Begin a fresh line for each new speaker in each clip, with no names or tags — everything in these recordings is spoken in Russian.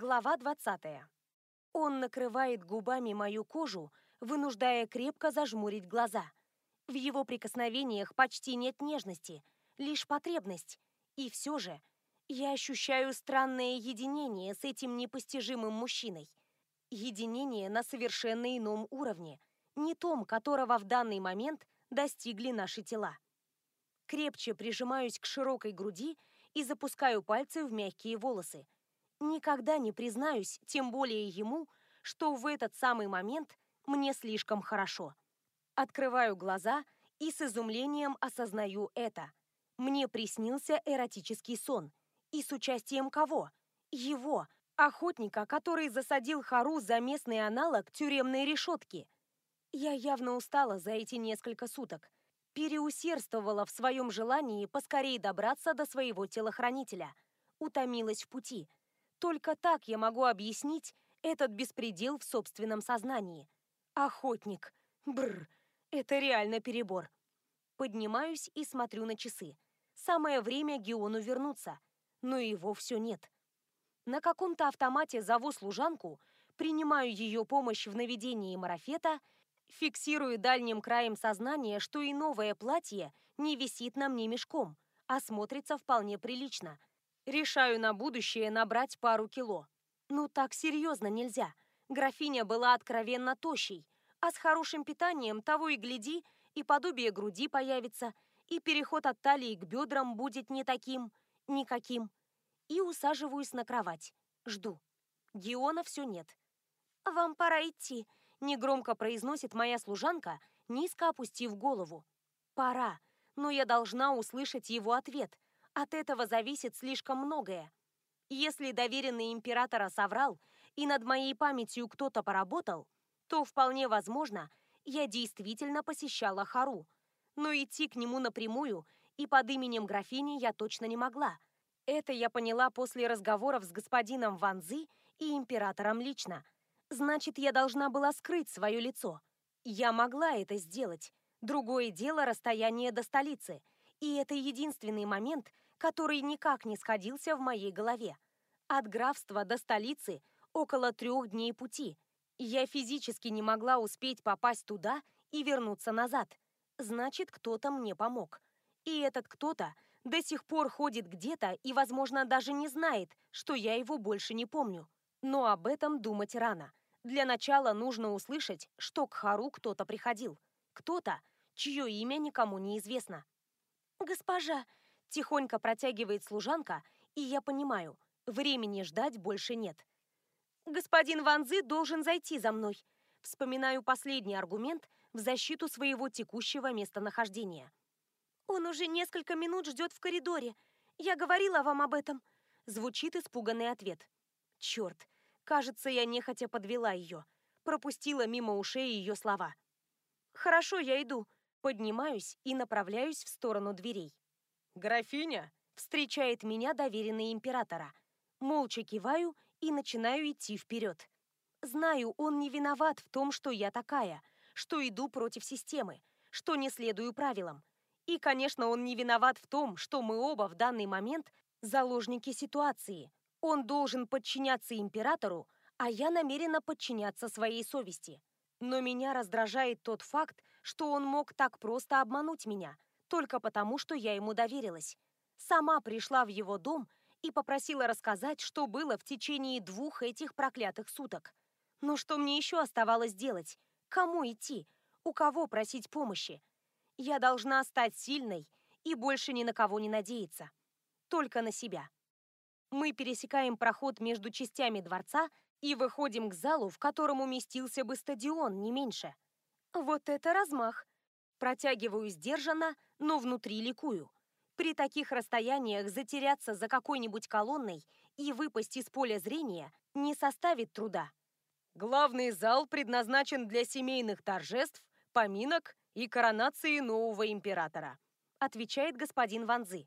Глава 20. Он накрывает губами мою кожу, вынуждая крепко зажмурить глаза. В его прикосновениях почти нет нежности, лишь потребность. И все же я ощущаю странное единение с этим непостижимым мужчиной. Единение на совершенно ином уровне, не том, которого в данный момент достигли наши тела. Крепче прижимаюсь к широкой груди и запускаю пальцы в мягкие волосы. Никогда не признаюсь, тем более ему, что в этот самый момент мне слишком хорошо. Открываю глаза и с изумлением осознаю это. Мне приснился эротический сон. И с участием кого? Его, охотника, который засадил Хару за местный аналог тюремной решетки. Я явно устала за эти несколько суток. Переусердствовала в своем желании поскорее добраться до своего телохранителя. Утомилась в пути. Только так я могу объяснить этот беспредел в собственном сознании. Охотник. Бррр. Это реально перебор. Поднимаюсь и смотрю на часы. Самое время Геону вернуться. Но его все нет. На каком-то автомате зову служанку, принимаю ее помощь в наведении марафета, фиксирую дальним краем сознания, что и новое платье не висит на мне мешком, а смотрится вполне прилично. Решаю на будущее набрать пару кило. Ну так серьезно нельзя. Графиня была откровенно тощей, а с хорошим питанием того и гляди, и подобие груди появится, и переход от талии к бедрам будет не таким, никаким. И усаживаюсь на кровать. Жду. Геона все нет. «Вам пора идти», — негромко произносит моя служанка, низко опустив голову. «Пора, но я должна услышать его ответ. От этого зависит слишком многое. Если доверенный императора соврал, и над моей памятью кто-то поработал, то вполне возможно, я действительно посещала Хару. Но идти к нему напрямую и под именем графини я точно не могла. Это я поняла после разговоров с господином Ванзы и императором лично. Значит, я должна была скрыть свое лицо. Я могла это сделать. Другое дело расстояние до столицы. И это единственный момент, который никак не сходился в моей голове. От графства до столицы около трех дней пути. Я физически не могла успеть попасть туда и вернуться назад. Значит, кто-то мне помог. И этот кто-то до сих пор ходит где-то и, возможно, даже не знает, что я его больше не помню. Но об этом думать рано. Для начала нужно услышать, что к Хару кто-то приходил. Кто-то, чье имя никому не известно. «Госпожа!» – тихонько протягивает служанка, и я понимаю, времени ждать больше нет. «Господин Ванзы должен зайти за мной», вспоминаю последний аргумент в защиту своего текущего местонахождения. «Он уже несколько минут ждет в коридоре. Я говорила вам об этом», — звучит испуганный ответ. «Черт, кажется, я нехотя подвела ее, пропустила мимо ушей ее слова». «Хорошо, я иду», поднимаюсь и направляюсь в сторону дверей.
«Графиня?»
— встречает меня доверенный императора. Молча киваю и начинаю идти вперед. Знаю, он не виноват в том, что я такая, что иду против системы, что не следую правилам. И, конечно, он не виноват в том, что мы оба в данный момент заложники ситуации. Он должен подчиняться императору, а я намерена подчиняться своей совести. Но меня раздражает тот факт, что он мог так просто обмануть меня, только потому, что я ему доверилась. Сама пришла в его дом и попросила рассказать, что было в течение двух этих проклятых суток. Но что мне еще оставалось делать? Кому идти? У кого просить помощи? Я должна стать сильной и больше ни на кого не надеяться. Только на себя. Мы пересекаем проход между частями дворца и выходим к залу, в котором уместился бы стадион, не меньше. Вот это размах! Протягиваю сдержанно, но внутри ликую. При таких расстояниях затеряться за какой-нибудь колонной и выпасть из поля зрения не составит труда.
Главный зал предназначен для семейных торжеств, поминок и коронации нового императора»,
отвечает господин Ванзы.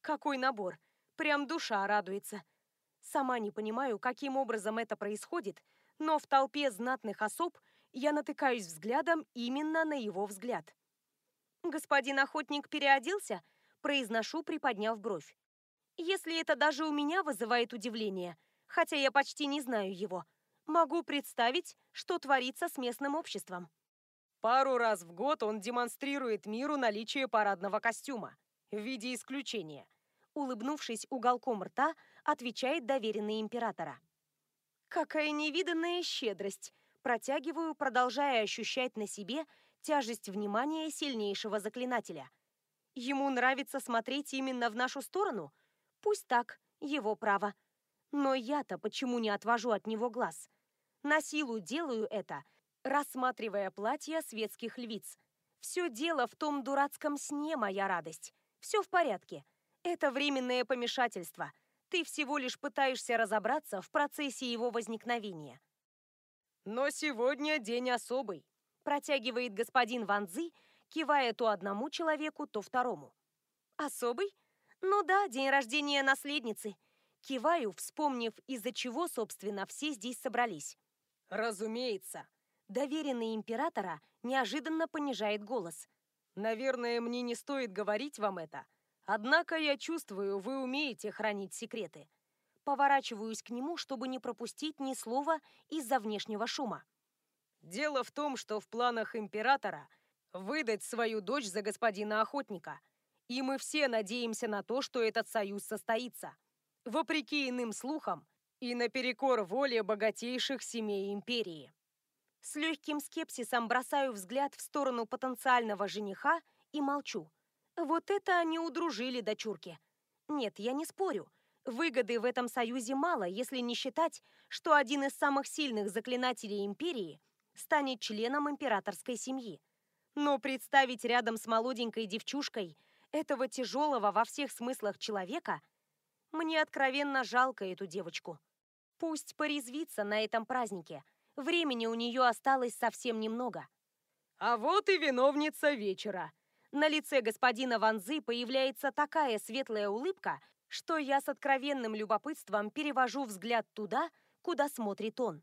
Какой набор! Прям душа радуется. Сама не понимаю, каким образом это происходит, но в толпе знатных особ я натыкаюсь взглядом именно на его взгляд. «Господин охотник переоделся?» произношу, приподняв бровь. «Если это даже у меня вызывает удивление, хотя я почти не знаю его. Могу представить, что творится с местным обществом.
Пару раз в год он демонстрирует миру наличие парадного костюма в виде исключения.
Улыбнувшись уголком рта, отвечает доверенный императора. Какая невиданная щедрость! Протягиваю, продолжая ощущать на себе тяжесть внимания сильнейшего заклинателя. Ему нравится смотреть именно в нашу сторону? Пусть так, его право. Но я-то почему не отвожу от него глаз? На силу делаю это, рассматривая платья светских львиц. Все дело в том дурацком сне, моя радость. Все в порядке. Это временное помешательство. Ты всего лишь пытаешься разобраться в процессе его возникновения.
Но сегодня день особый,
протягивает господин Ванзы, кивая то одному человеку, то второму. Особый? Ну да, день рождения наследницы. Киваю, вспомнив, из-за чего, собственно, все здесь собрались.
Разумеется.
Доверенный императора неожиданно понижает голос.
Наверное, мне не стоит говорить вам это. Однако я чувствую, вы умеете хранить секреты.
Поворачиваюсь к нему, чтобы не пропустить ни слова из-за внешнего шума.
Дело в том, что в планах императора выдать свою дочь за господина охотника. И мы все надеемся на то, что этот союз состоится. Вопреки иным слухам и наперекор воле богатейших семей империи.
С легким скепсисом бросаю взгляд в сторону потенциального жениха и молчу. Вот это они удружили, дочурки. Нет, я не спорю. Выгоды в этом союзе мало, если не считать, что один из самых сильных заклинателей империи станет членом императорской семьи. Но представить рядом с молоденькой девчушкой этого тяжелого во всех смыслах человека, мне откровенно жалко эту девочку. Пусть порезвится на этом празднике. Времени у нее осталось совсем немного.
А вот и виновница вечера.
На лице господина Ванзы появляется такая светлая улыбка, что я с откровенным любопытством перевожу взгляд туда, куда смотрит он.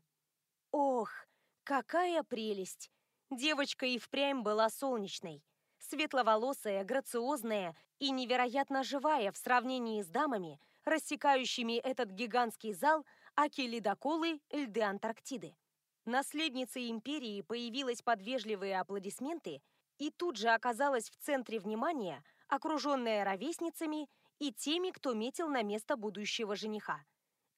Ох, какая прелесть! Девочка и впрямь была солнечной. Светловолосая, грациозная и невероятно живая в сравнении с дамами, рассекающими этот гигантский зал, аки-ледоколы льды Антарктиды. Наследница империи появилась под вежливые аплодисменты и тут же оказалась в центре внимания, окруженная ровесницами и теми, кто метил на место будущего жениха.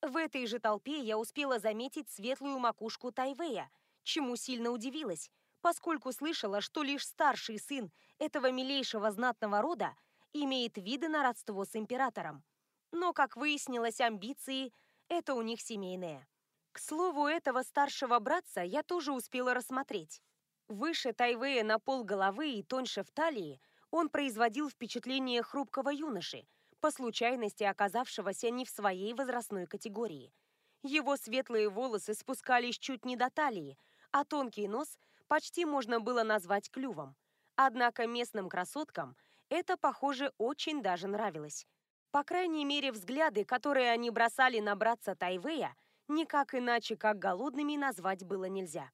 В этой же толпе я успела заметить светлую макушку Тайвея, чему сильно удивилась, поскольку слышала, что лишь старший сын этого милейшего знатного рода имеет виды на родство с императором. Но, как выяснилось, амбиции – это у них семейные. К слову, этого старшего братца я тоже успела рассмотреть. Выше Тайвея на пол головы и тоньше в талии он производил впечатление хрупкого юноши – по случайности оказавшегося не в своей возрастной категории. Его светлые волосы спускались чуть не до талии, а тонкий нос почти можно было назвать клювом. Однако местным красоткам это, похоже, очень даже нравилось. По крайней мере, взгляды, которые они бросали на братца Тайвея, никак иначе, как голодными, назвать было нельзя.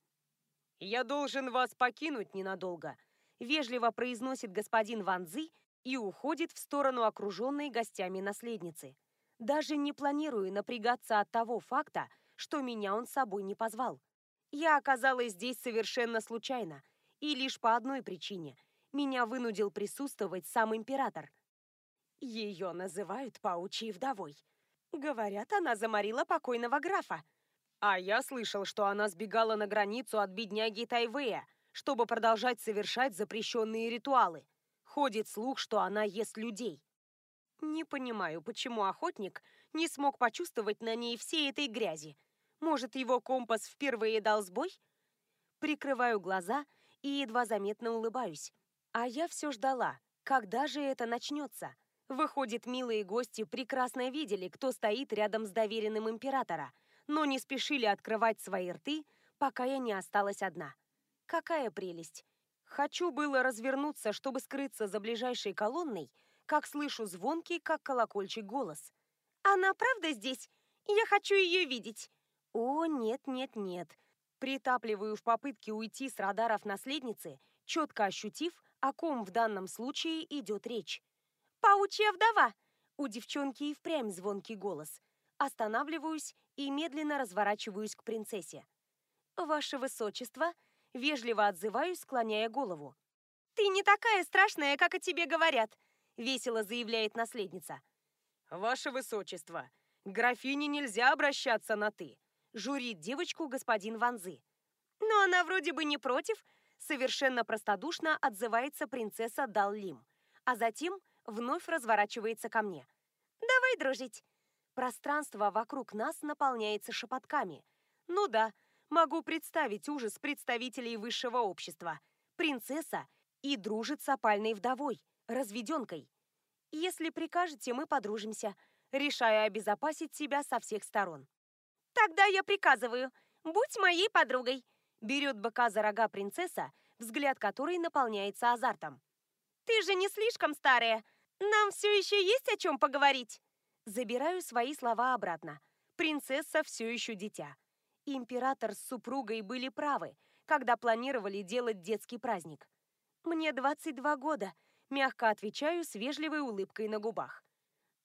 «Я должен вас покинуть ненадолго», — вежливо произносит господин Ван Цзи, и уходит в сторону окруженной гостями наследницы. Даже не планирую напрягаться от того факта, что меня он с собой не позвал. Я оказалась здесь совершенно случайно, и лишь по одной причине. Меня вынудил присутствовать сам император. Ее называют паучьей вдовой. Говорят, она заморила покойного графа. А я слышал, что она сбегала на границу от бедняги Тайвея, чтобы продолжать совершать запрещенные ритуалы. Ходит слух, что она ест людей. Не понимаю, почему охотник не смог почувствовать на ней всей этой грязи. Может, его компас впервые дал сбой? Прикрываю глаза и едва заметно улыбаюсь. А я все ждала, когда же это начнется. Выходит, милые гости прекрасно видели, кто стоит рядом с доверенным императора, но не спешили открывать свои рты, пока я не осталась одна. Какая прелесть! Хочу было развернуться, чтобы скрыться за ближайшей колонной, как слышу звонкий, как колокольчик, голос. «Она правда здесь? Я хочу ее видеть!» «О, нет, нет, нет!» Притапливаю в попытке уйти с радаров наследницы, четко ощутив, о ком в данном случае идет речь. «Паучья вдова!» У девчонки и впрямь звонкий голос. Останавливаюсь
и медленно разворачиваюсь к принцессе. «Ваше высочество!» — вежливо отзываюсь, склоняя голову. «Ты не такая страшная, как о тебе говорят!» — весело заявляет наследница.
«Ваше высочество, графине нельзя обращаться на «ты», — журит девочку господин Ванзы.
«Но она вроде бы не против», — совершенно простодушно отзывается принцесса Даллим, а затем вновь разворачивается ко мне. «Давай дружить!» Пространство вокруг нас наполняется шепотками. Ну да, могу представить ужас представителей высшего общества. Принцесса и дружит с опальной вдовой, разведенкой. Если прикажете, мы подружимся, решая обезопасить себя со всех сторон. «Тогда я приказываю, будь моей подругой!» Берет быка за рога принцесса, взгляд которой наполняется азартом. «Ты же не слишком старая! Нам все еще есть о чем поговорить!» Забираю свои слова обратно. Принцесса все еще дитя. Император с супругой были правы, когда планировали делать детский праздник. «Мне 22 года», — мягко отвечаю с вежливой улыбкой на губах.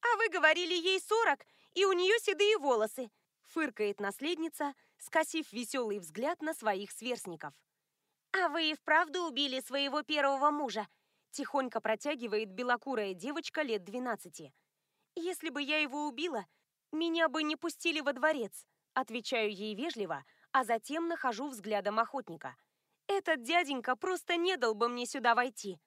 «А вы говорили ей 40, и у нее седые волосы», — фыркает наследница, скосив веселый взгляд на своих сверстников. «А вы и вправду убили своего первого мужа?» Тихонько протягивает белокурая девочка лет 12. «Если бы я его убила, меня бы не пустили во дворец», отвечаю ей вежливо, а затем нахожу взглядом охотника. «Этот дяденька просто не дал бы мне сюда войти».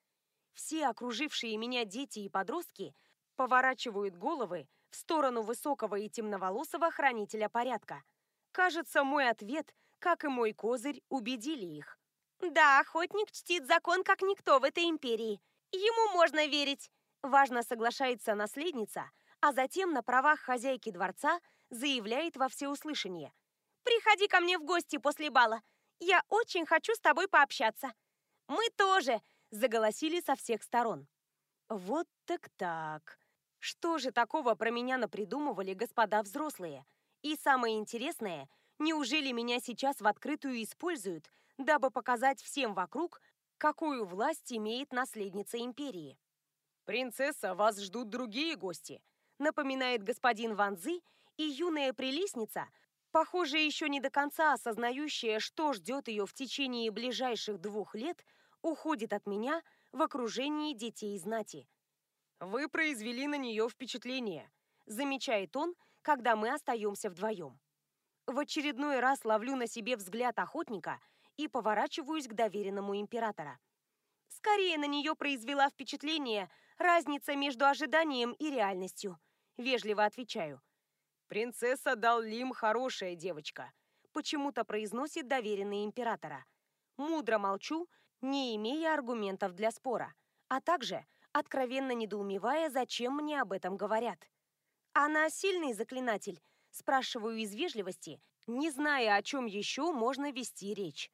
Все окружившие меня дети и подростки поворачивают головы в сторону высокого и темноволосого хранителя порядка – Кажется, мой ответ, как и мой козырь, убедили их. Да, охотник чтит закон как никто в этой империи. Ему можно верить. Важно соглашается наследница, а затем на правах хозяйки дворца заявляет во всеуслышание. «Приходи ко мне в гости после бала. Я очень хочу с тобой пообщаться». «Мы тоже!» – заголосили со всех сторон. Вот так так. Что же такого про меня напридумывали господа взрослые? И самое интересное, неужели меня сейчас в открытую используют, дабы показать всем вокруг, какую власть имеет наследница империи?
«Принцесса, вас ждут другие гости»,
напоминает господин Ванзы, и юная прелестница, похоже, еще не до конца осознающая, что ждет ее в течение ближайших двух лет, уходит от меня в окружении детей знати.
«Вы произвели на нее впечатление»,
замечает он, когда мы остаемся вдвоем. В очередной раз ловлю на себе взгляд охотника и поворачиваюсь к доверенному императора. Скорее на нее произвела впечатление разница между ожиданием и реальностью. Вежливо отвечаю.
«Принцесса Даллим хорошая девочка»,
почему-то произносит доверенный императора. Мудро молчу, не имея аргументов для спора, а также откровенно недоумевая, зачем мне об этом говорят. «Она сильный заклинатель?» – спрашиваю из вежливости, не зная, о чем еще можно вести речь.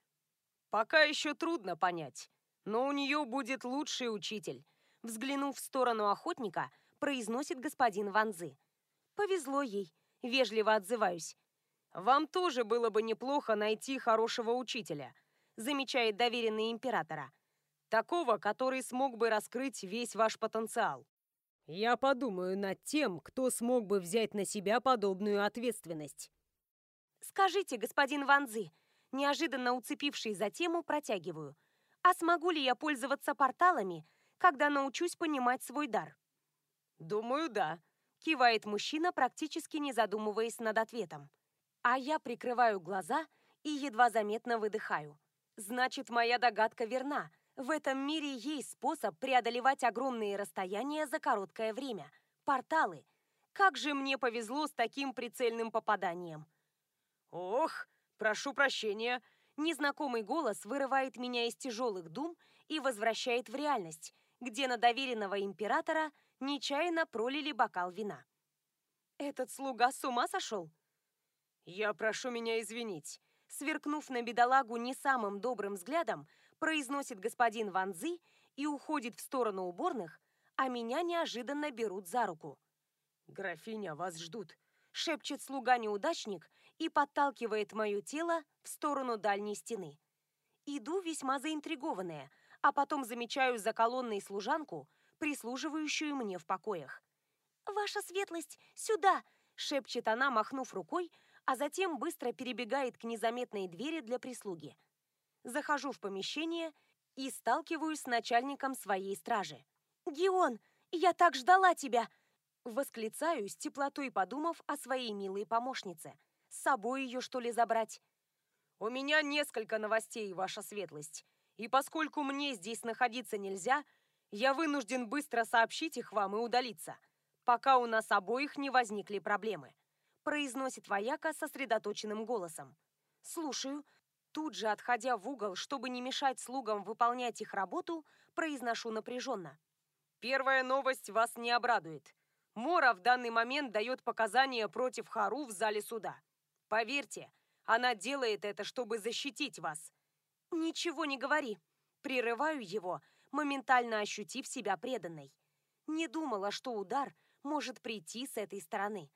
«Пока еще трудно понять, но у нее будет лучший учитель», – взглянув в сторону охотника, произносит господин Ванзы.
«Повезло ей», – вежливо отзываюсь.
«Вам тоже было бы неплохо найти хорошего учителя», – замечает доверенный императора. «Такого, который смог бы раскрыть весь ваш потенциал». Я подумаю над тем, кто смог бы взять на себя подобную ответственность.
Скажите, господин Ванзы, неожиданно уцепивший за тему, протягиваю. А смогу ли я пользоваться порталами, когда научусь понимать свой дар?
Думаю, да,
кивает мужчина, практически не задумываясь над ответом. А я прикрываю глаза и едва заметно выдыхаю. Значит, моя догадка верна – в этом мире есть способ преодолевать огромные расстояния за короткое время. Порталы. Как же мне повезло с таким прицельным попаданием.
Ох, прошу прощения.
Незнакомый голос вырывает меня из тяжелых дум и возвращает в реальность, где на доверенного императора нечаянно пролили бокал вина. Этот слуга с ума сошел?
Я прошу меня извинить.
Сверкнув на бедолагу не самым добрым взглядом, произносит господин Ванзы и уходит в сторону уборных, а меня неожиданно берут за руку.
«Графиня, вас ждут», —
шепчет слуга-неудачник и подталкивает мое тело в сторону дальней стены. Иду весьма заинтригованная, а потом замечаю за колонной служанку, прислуживающую мне в покоях. «Ваша светлость, сюда!» — шепчет она, махнув рукой, а затем быстро перебегает к незаметной двери для прислуги. Захожу в помещение и сталкиваюсь с начальником своей стражи. «Геон, я так ждала тебя!» Восклицаю, с теплотой подумав о своей милой помощнице. С собой ее, что ли, забрать?
«У меня несколько новостей, ваша светлость. И поскольку мне здесь находиться нельзя, я вынужден быстро сообщить их вам и удалиться, пока у нас обоих не возникли проблемы», произносит вояка сосредоточенным голосом. «Слушаю». Тут же, отходя в угол, чтобы не мешать слугам выполнять их работу, произношу напряженно. «Первая новость вас не обрадует. Мора в данный момент дает показания против Хару в зале суда. Поверьте, она делает это, чтобы защитить вас».
«Ничего не говори». Прерываю его, моментально ощутив себя преданной. Не думала, что удар может прийти с этой стороны.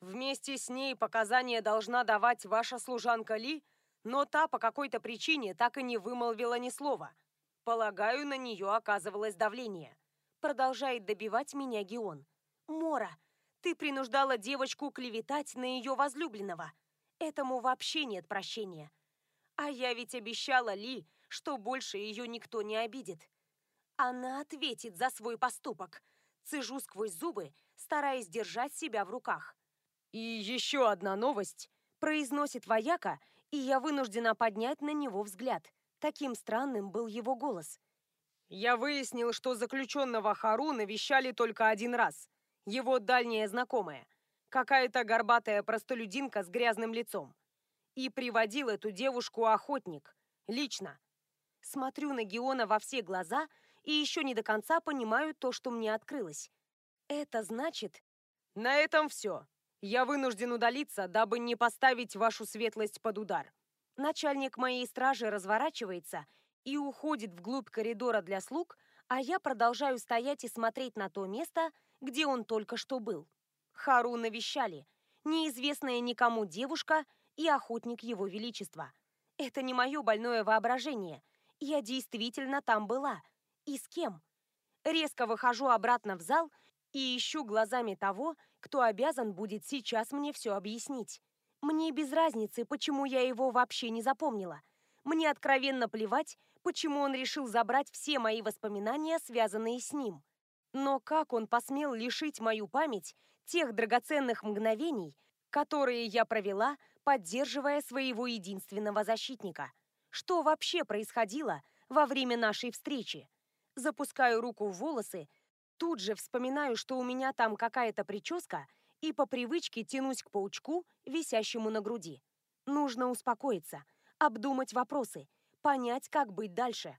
Вместе с ней показания должна давать ваша служанка Ли, но та по какой-то причине так и не вымолвила ни слова. Полагаю, на нее оказывалось давление.
Продолжает добивать меня Геон. Мора, ты принуждала девочку клеветать на ее возлюбленного. Этому вообще нет прощения. А я ведь обещала Ли, что больше ее никто не обидит. Она ответит за свой поступок. Цежу сквозь зубы, стараясь держать себя в руках.
«И еще одна новость», — произносит вояка, и я вынуждена поднять на него взгляд. Таким странным был его голос. «Я выяснил, что заключенного Хару навещали только один раз. Его дальняя знакомая. Какая-то горбатая простолюдинка с грязным лицом. И приводил эту девушку охотник. Лично.
Смотрю на Геона во все глаза — и еще не до конца понимаю то, что мне открылось. Это значит...
На этом все. Я вынужден удалиться, дабы не поставить вашу светлость под удар.
Начальник моей стражи разворачивается и уходит вглубь коридора для слуг, а я продолжаю стоять и смотреть на то место, где он только что был. Хару навещали. Неизвестная никому девушка и охотник его величества. Это не мое больное воображение. Я действительно там была — и с кем? Резко выхожу обратно в зал и ищу глазами того, кто обязан будет сейчас мне все объяснить. Мне без разницы, почему я его вообще не запомнила. Мне откровенно плевать, почему он решил забрать все мои воспоминания, связанные с ним. Но как он посмел лишить мою память тех драгоценных мгновений, которые я провела, поддерживая своего единственного защитника? Что вообще происходило во время нашей встречи? Запускаю руку в волосы, тут же вспоминаю, что у меня там какая-то прическа, и по привычке тянусь к паучку, висящему на груди. Нужно успокоиться, обдумать вопросы, понять, как быть дальше.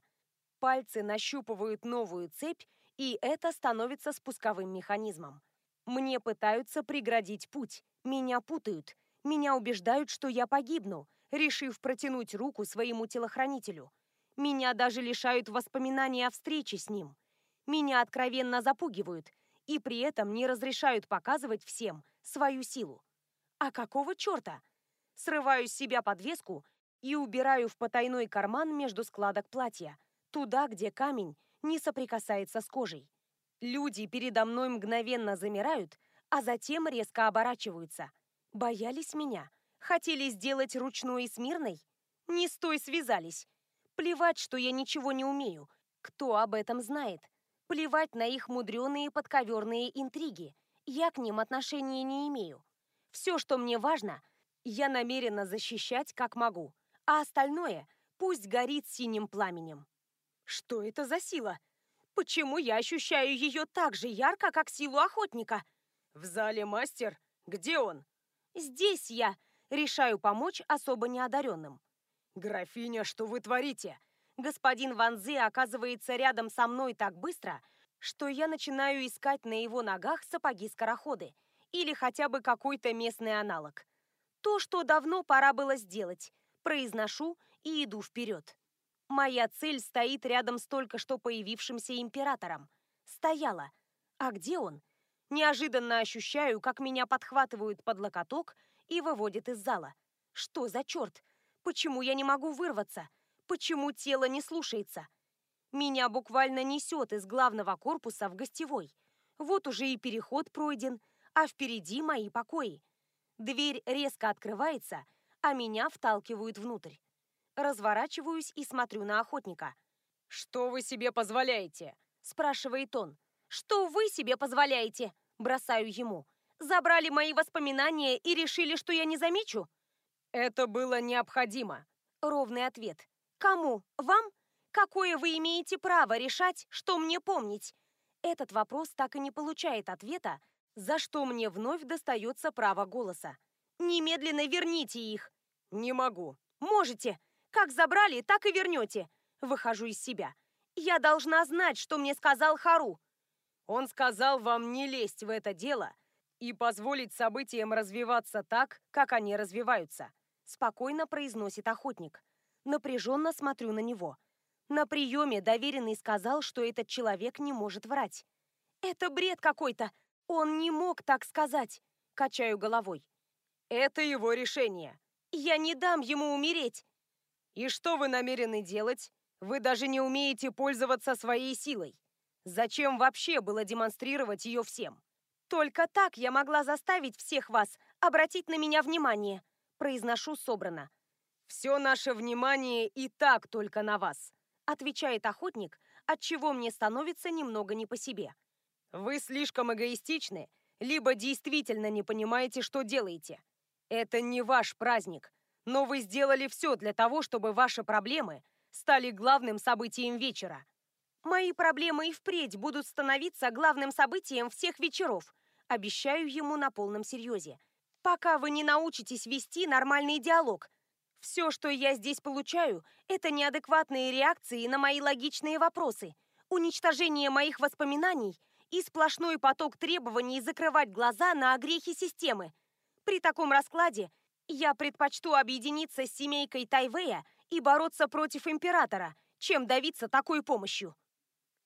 Пальцы нащупывают новую цепь, и это становится спусковым механизмом. Мне пытаются преградить путь, меня путают, меня убеждают, что я погибну, решив протянуть руку своему телохранителю. Меня даже лишают воспоминаний о встрече с ним. Меня откровенно запугивают и при этом не разрешают показывать всем свою силу. А какого черта? Срываю с себя подвеску и убираю в потайной карман между складок платья, туда, где камень не соприкасается с кожей. Люди передо мной мгновенно замирают, а затем резко оборачиваются. Боялись меня? Хотели сделать ручной и смирной? Не с той связались. Плевать, что я ничего не умею. Кто об этом знает? Плевать на их мудреные подковерные интриги. Я к ним отношения не имею. Все, что мне важно, я намерена защищать как могу. А остальное пусть горит синим пламенем. Что это за сила? Почему я ощущаю ее так же ярко, как силу охотника?
В зале мастер? Где он?
Здесь я. Решаю помочь особо неодаренным.
«Графиня, что вы творите?»
Господин Ванзы оказывается рядом со мной так быстро, что я начинаю искать на его ногах сапоги-скороходы или хотя бы какой-то местный аналог. То, что давно пора было сделать. Произношу и иду вперед. Моя цель стоит рядом с только что появившимся императором. Стояла. А где он? Неожиданно ощущаю, как меня подхватывают под локоток и выводят из зала. Что за черт? Почему я не могу вырваться? Почему тело не слушается? Меня буквально несет из главного корпуса в гостевой. Вот уже и переход пройден, а впереди мои покои. Дверь резко открывается, а меня вталкивают внутрь. Разворачиваюсь и смотрю на охотника.
«Что вы себе позволяете?»
– спрашивает он. «Что вы себе позволяете?» – бросаю ему. «Забрали мои воспоминания и решили, что я не замечу?»
«Это было необходимо», –
ровный ответ. «Кому? Вам? Какое вы имеете право решать, что мне помнить?» Этот вопрос так и не получает ответа, за что мне вновь достается право голоса. «Немедленно верните их!»
«Не могу».
«Можете! Как забрали, так и вернете!» Выхожу из себя. «Я должна знать, что мне сказал Хару!»
«Он сказал вам не лезть в это дело и позволить событиям развиваться так, как они развиваются»,
спокойно произносит охотник. Напряженно смотрю на него. На приеме доверенный сказал, что этот человек не может врать. «Это бред какой-то! Он не мог так сказать!» Качаю головой.
«Это его решение!»
«Я не дам ему умереть!»
«И что вы намерены делать? Вы даже не умеете пользоваться своей силой. Зачем вообще было демонстрировать ее всем?»
«Только так я могла заставить всех вас обратить на меня внимание», произношу собрано.
«Все наше внимание и так только на вас
отвечает охотник, от чего мне становится немного не по себе.
Вы слишком эгоистичны, либо действительно не понимаете, что делаете. Это не ваш праздник, но вы сделали все для того, чтобы ваши проблемы стали главным событием вечера.
Мои проблемы и впредь будут становиться главным событием всех вечеров, обещаю ему на полном серьезе. Пока вы не научитесь вести нормальный диалог, все, что я здесь получаю, это неадекватные реакции на мои логичные вопросы, уничтожение моих воспоминаний и сплошной поток требований закрывать глаза на огрехи системы. При таком раскладе я предпочту объединиться с семейкой Тайвея и бороться против императора, чем давиться такой помощью.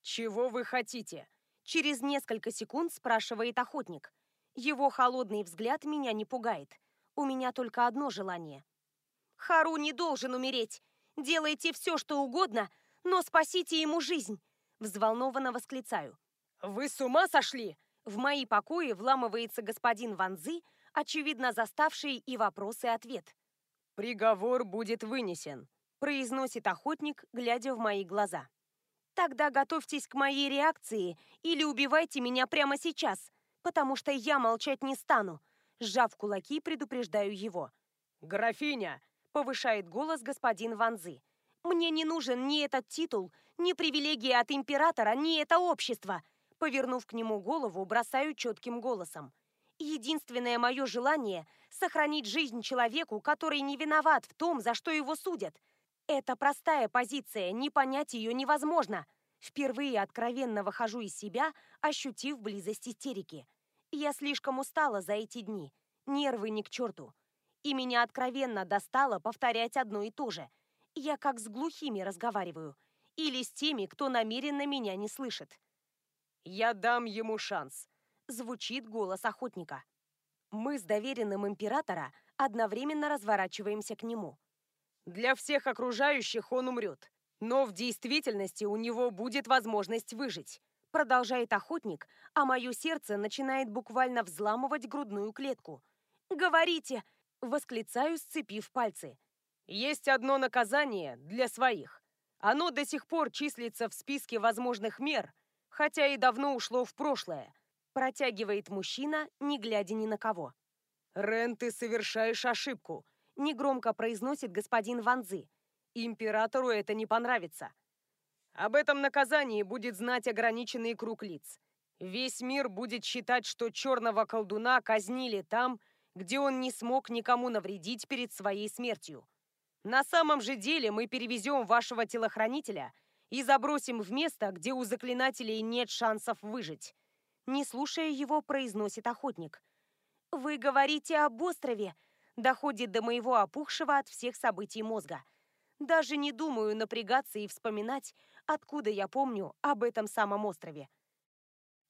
«Чего вы хотите?»
Через несколько секунд спрашивает охотник. Его холодный взгляд меня не пугает. У меня только одно желание Хару не должен умереть. Делайте все, что угодно, но спасите ему жизнь!» Взволнованно восклицаю.
«Вы с ума сошли?»
В мои покои вламывается господин Ванзы, очевидно заставший и вопрос, и ответ.
«Приговор будет вынесен», – произносит охотник, глядя в мои глаза.
«Тогда готовьтесь к моей реакции или убивайте меня прямо сейчас, потому что я молчать не стану», – сжав кулаки, предупреждаю его.
«Графиня,
повышает голос господин Ванзы. «Мне не нужен ни этот титул, ни привилегии от императора, ни это общество!» Повернув к нему голову, бросаю четким голосом. «Единственное мое желание – сохранить жизнь человеку, который не виноват в том, за что его судят. Это простая позиция, не понять ее невозможно. Впервые откровенно выхожу из себя, ощутив близость истерики. Я слишком устала за эти дни. Нервы ни к черту и меня откровенно достало повторять одно и то же. Я как с глухими разговариваю. Или с теми, кто намеренно меня не слышит.
«Я дам ему шанс», —
звучит голос охотника. Мы с доверенным императора одновременно разворачиваемся к нему.
«Для всех окружающих он умрет, но в действительности у него будет возможность выжить»,
продолжает охотник, а мое сердце начинает буквально взламывать грудную клетку. «Говорите, Восклицаю, сцепив пальцы.
Есть одно наказание для своих. Оно до сих пор числится в списке возможных мер, хотя и давно ушло в прошлое.
Протягивает мужчина, не глядя ни на кого.
«Рен, ты совершаешь ошибку», — негромко произносит господин Ванзы. «Императору это не понравится. Об этом наказании будет знать ограниченный круг лиц. Весь мир будет считать, что черного колдуна казнили там, где он не смог никому навредить перед своей смертью. На самом же деле мы перевезем вашего телохранителя и забросим в место, где у заклинателей нет шансов выжить.
Не слушая его, произносит охотник. «Вы говорите об острове», доходит до моего опухшего от всех событий мозга. Даже не думаю напрягаться и вспоминать, откуда я помню об этом самом острове.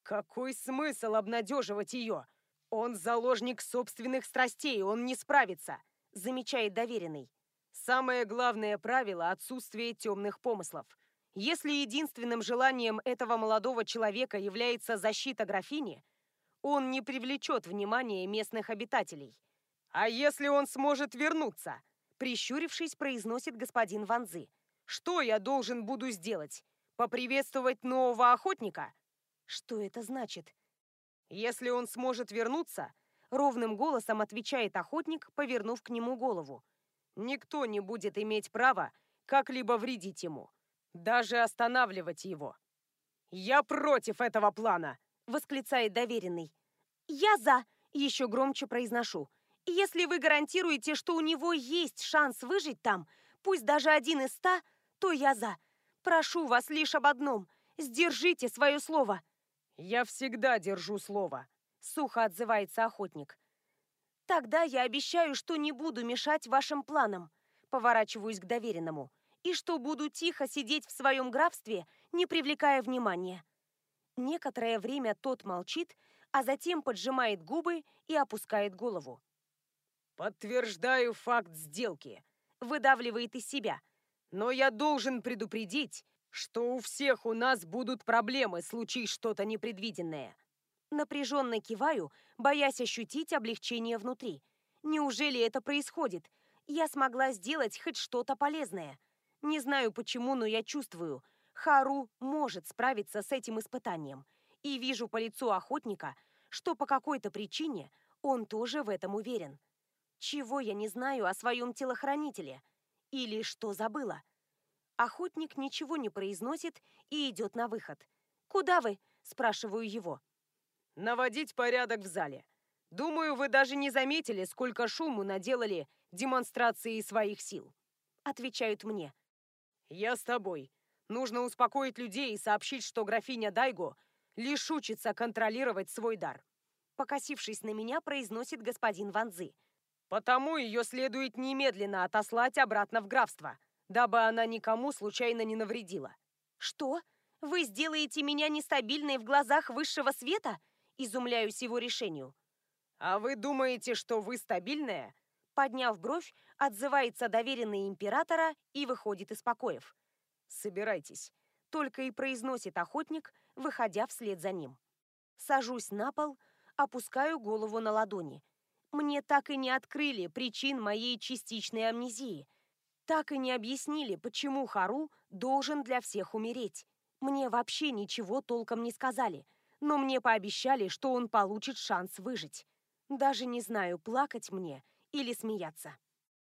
Какой смысл обнадеживать ее? «Он заложник собственных страстей, он не справится», — замечает доверенный. Самое главное правило — отсутствие темных помыслов. Если единственным желанием этого молодого человека является защита графини, он не привлечет внимание местных обитателей. «А если он сможет вернуться?» Прищурившись, произносит господин Ванзы. «Что я должен буду сделать? Поприветствовать нового охотника?»
«Что это значит?»
«Если он сможет вернуться, ровным голосом отвечает охотник, повернув к нему голову. Никто не будет иметь права как-либо вредить ему, даже останавливать его. «Я против этого плана!» — восклицает доверенный.
«Я за!» — еще громче произношу. «Если вы гарантируете, что у него есть шанс выжить там, пусть даже один из ста, то я за. Прошу вас лишь об одном. Сдержите свое слово!»
«Я всегда держу слово», сухо отзывается охотник.
Тогда я обещаю, что не буду мешать вашим планам. Поворачиваюсь к доверенному. И что буду тихо сидеть в своем графстве, не привлекая внимания. Некоторое время тот молчит, а затем поджимает губы и опускает голову.
«Подтверждаю факт сделки», — выдавливает из себя. «Но я должен предупредить, что у всех у нас будут проблемы, случись что-то непредвиденное.
Напряженно киваю, боясь ощутить облегчение внутри. Неужели это происходит? Я смогла сделать хоть что-то полезное. Не знаю почему, но я чувствую, Хару может справиться с этим испытанием. И вижу по лицу охотника, что по какой-то причине он тоже в этом уверен. Чего я не знаю о своем телохранителе? Или что забыла? Охотник ничего не произносит и идет на выход. «Куда вы?» – спрашиваю его
наводить порядок в зале. Думаю, вы даже не заметили, сколько шуму наделали демонстрации своих сил. Отвечают мне. Я с тобой. Нужно успокоить людей и сообщить, что графиня Дайго лишь учится контролировать свой дар.
Покосившись на меня, произносит господин Ванзы.
Потому ее следует немедленно отослать обратно в графство, дабы она никому случайно не навредила.
Что? Вы сделаете меня нестабильной в глазах высшего света? Изумляюсь его решению.
«А вы думаете, что вы стабильная?»
Подняв бровь, отзывается доверенный императора и выходит из покоев.
«Собирайтесь», — только и произносит охотник, выходя вслед за ним.
Сажусь на пол, опускаю голову на ладони. Мне так и не открыли причин моей частичной амнезии. Так и не объяснили, почему Хару должен для всех умереть. Мне вообще ничего толком не сказали — но мне пообещали, что он получит шанс выжить. Даже не знаю, плакать мне или смеяться.